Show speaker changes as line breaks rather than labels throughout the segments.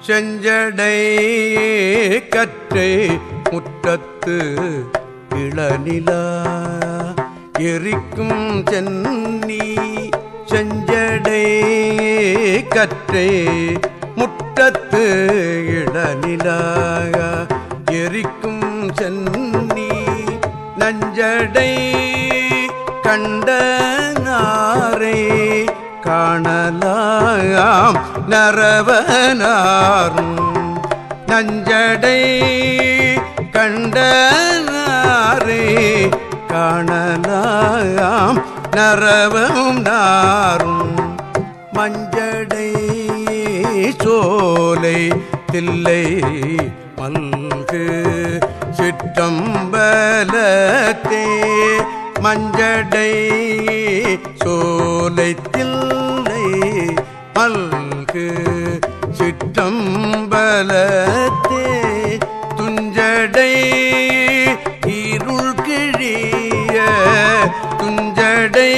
செஞ்சடை கற்றை முற்றத்து இளநிலா எரிக்கும் சென்னி செஞ்சடை கற்றை முற்றத்து இளநிலா எரிக்கும் சென்னி நஞ்சடை கண்ட நாரை. காணலாம் நரவனாரும் நஞ்சடை கண்டனாரே காணலாம் நரவும் நாரும் மஞ்சடை சோலை தில்லை மல்கு சிற்றம்பலத்தே மஞ்சடை சோலை மல்கு சிற்றம்பலத்தே துஞ்சடை இருள் கிழிய துஞ்சடை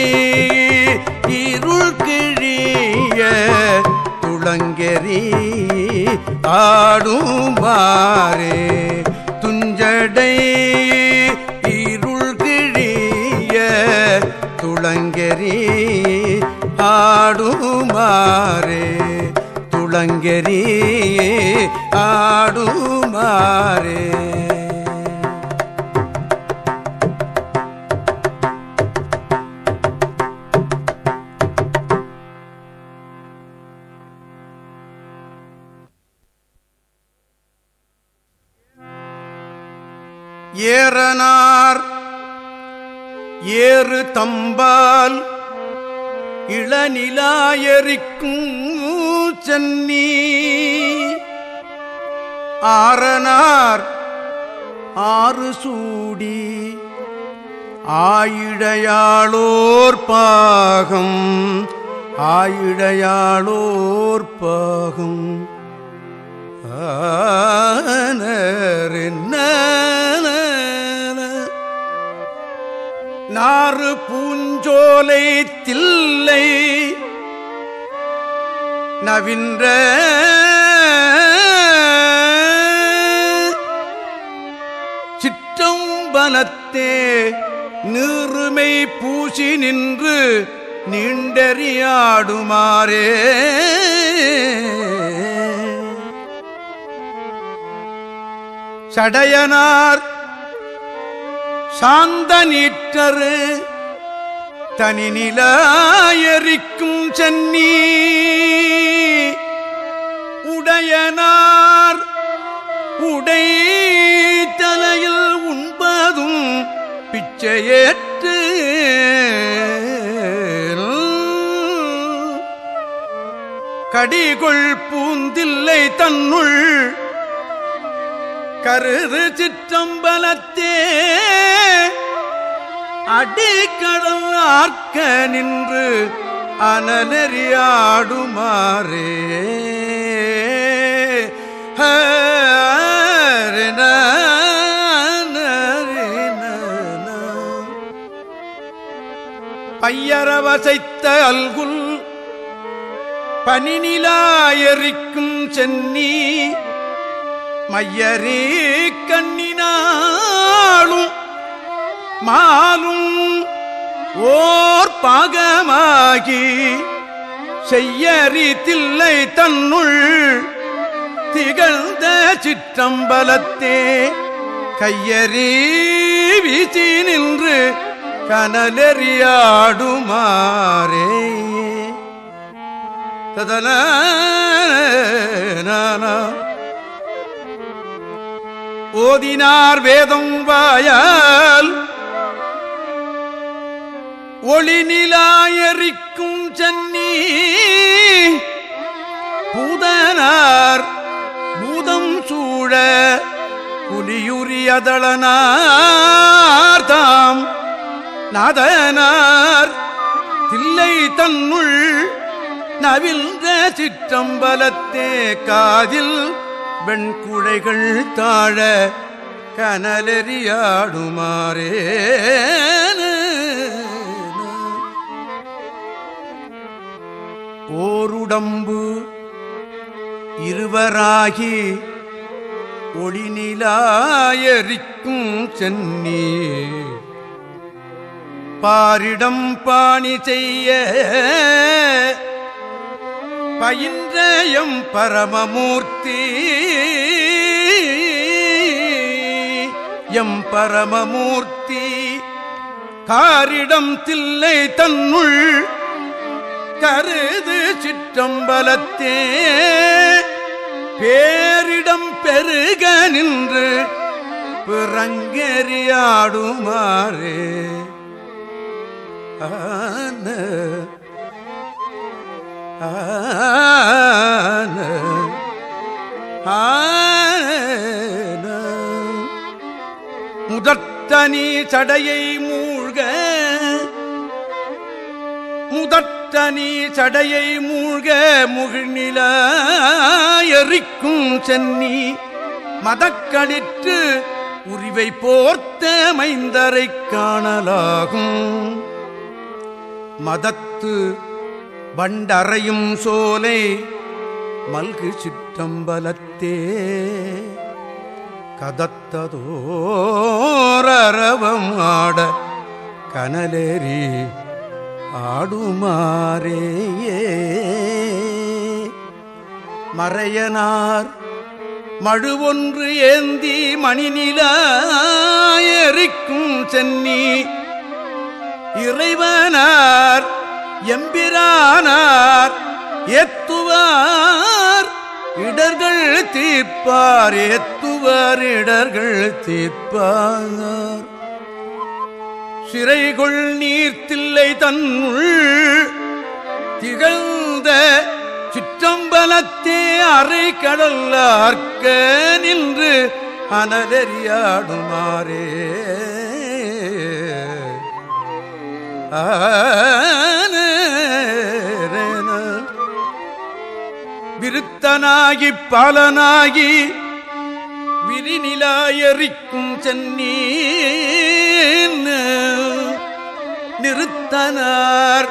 இருள் கிழிய துளங்கெறி ஆடுமாறே. துஞ்சடை இருள் கிழிய துளங்கெறி ஆடுமாறே. துளங்கெறி ஆடுமாறே. ஏறனார் ஏறு தம்பால் இளநிலாயரிக்கும் சென்னி. ஆரனார் ஆறு சூடி. ஆயிடையாளோர் பாகம். ஆயிடையாளோர் பாகம். நாறு பூஞ்சோலை தில்லை. நவின்ற சிற்றம்பலத்தே நீருமை பூசி நின்று நீண்டறியாடுமாறே. சடையனார் சாந்த நீற்றரு தனி நிலாயரிக்கும் சென்னி. உடையனார் உடை தலையில் உண்பதும் பிச்சையேற்று. கடிகொள் பூந்தில்லை தன்னுள். கருது சிற்றம்பலத்தே. அடிக்கடல் ஆர்க்க நின்று அனநெறியாடுமாறே. பையரவசைத்த அல்குல் பனிநிலாயரிக்கும் சென்னி மையரே கண்ணினாளும் மாலும் ஓர் பாகமாகி செய்யறி தில்லை தன்னுள் திகழ்ந்த சிற்றம்பலத்தே. கையறி வீச்சி நின்று கனலெறியாடுமாறே. ததன ஓதினார் வேதம் வாயால் ஒளி நிலாயரிக்கும் சென்னி பூதனார் பூதம் சூழ புலியுரியதளனார் தாம். நாதனார் தில்லை தன்னுள் நவிழ்ந்த சிற்றம்பலத்தே காதில் வெண்குழைகள் தாழ கனலெறியாடுமாறே ஓருடம்பு இருவராகி ஒளிநிலாயரிக்கும் சென்னி பாரிடம் பாணி செய்ய பயின்றயம் பரமமூர்த்தி. எம் பரமமூர்த்தி காரிடம் தில்லை தன்னுள் கருது சிற்றம்பலத்தே. பேரிடம் பெருக நின்று பிறங்கெறியாடுமாறே. ஆன ஆன ஆன. முதத்தனி சடையை தனி சடையை மூழ்க முகிழ்நில எரிக்கும் சென்னி. மதக்களிற்று உரிவை போர்த்த மைந்தரை காணலாகும். மதத்து வண்டறையும் சோலை மல்கு சிற்றம்பலத்தே. கதத்ததோரவம் ஆட கனலேறி ஆடுமாறேயே. மறையனார் மழு ஒன்று ஏந்தி மணிநிலாயரிக்கும் சென்னி. இறைவனார் எம்பிரானார் எத்துவார் இடர்கள் தீர்ப்பார் எத்துவார் இடர்கள் தீர்ப்பார் சிறைகொள் நீர்த்தில்லை தன்னுள் திகழ்ந்த சிற்றம்பலத்தே அரை கடல் ஆர்க்க நின்று அனலறியாடுமாறே விருத்தனாகி பாலனாகி விரிநிலாயறிக்கும் சென்னி நிறுத்தனார்.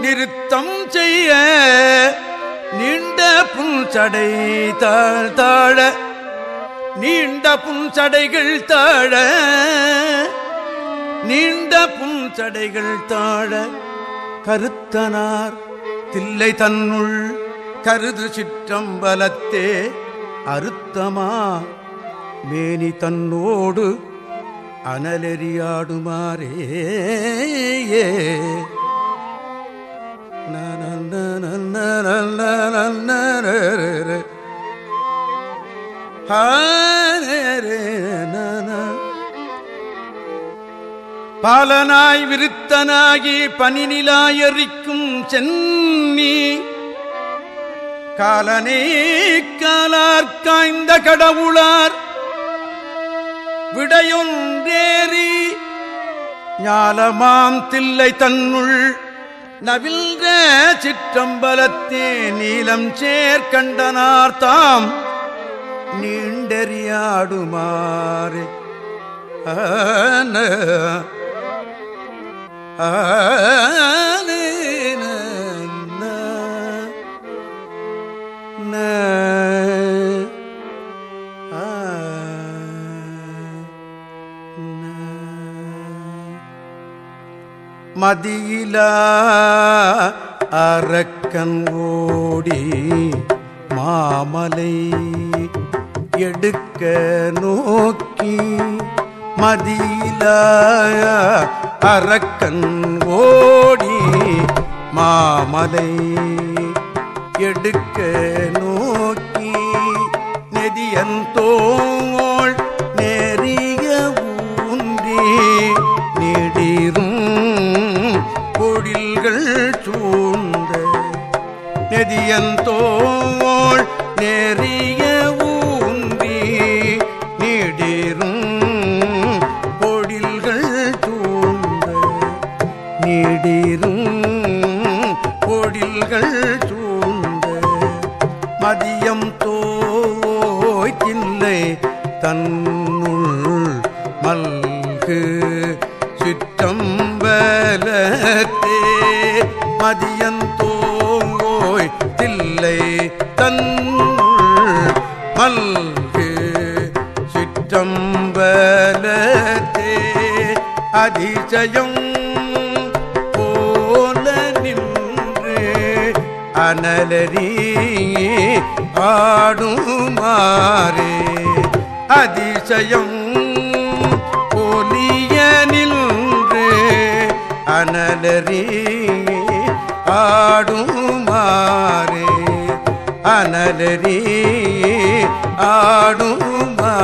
நிறுத்தம் செய்ய நீண்ட புஞ்சடை தாழ் தாழ நீண்ட புஞ்சடைகள் தாழ நீண்ட புஞ்சடைகள் தாழ கருத்தனார். தில்லை தன்னுள் கருது சிற்றம்பலத்தே அருத்தமா மேனி தன்னோடு அனலெறியாடுமாறே பாலனாய் விருத்தனாகி பனிநிலாயறிக்கும் சென்னி காலனே காலார் காய்ந்த கடவுளார் விடையொன்றேறி ஞாலமாம் தில்லை தன்னுள் நவில்க சிற்றம்பலத்தே நீலம் சேர்க்கண்டனார் நீண்டறியாடுமாறு. நீண்டெறியாடுமாறு ஆன மதியிலா அரக்கன் ஓடி மாமலை எடுக்க நோக்கி மதியிலா அரக்கன் ஓடி மாமலை எடுக்க நோக்கி நெதியந்தோள் நெதியந்தோள் நெறிய ஊந்தி நீடிரும் பொழில்கள் தூண்ட நீடிரும் பொழில்கள் தூண்ட மதியம் தோய் தன்னுள் மல்கு சிற்றம்பலத்தே மதியந்தோய் அதிசயம் போல நின்று அனலரி ஆடுமாறே. அதிசயம் ஒலிய நின்று அனலரி ஆடுமாறே. அனலரி ஆடுமா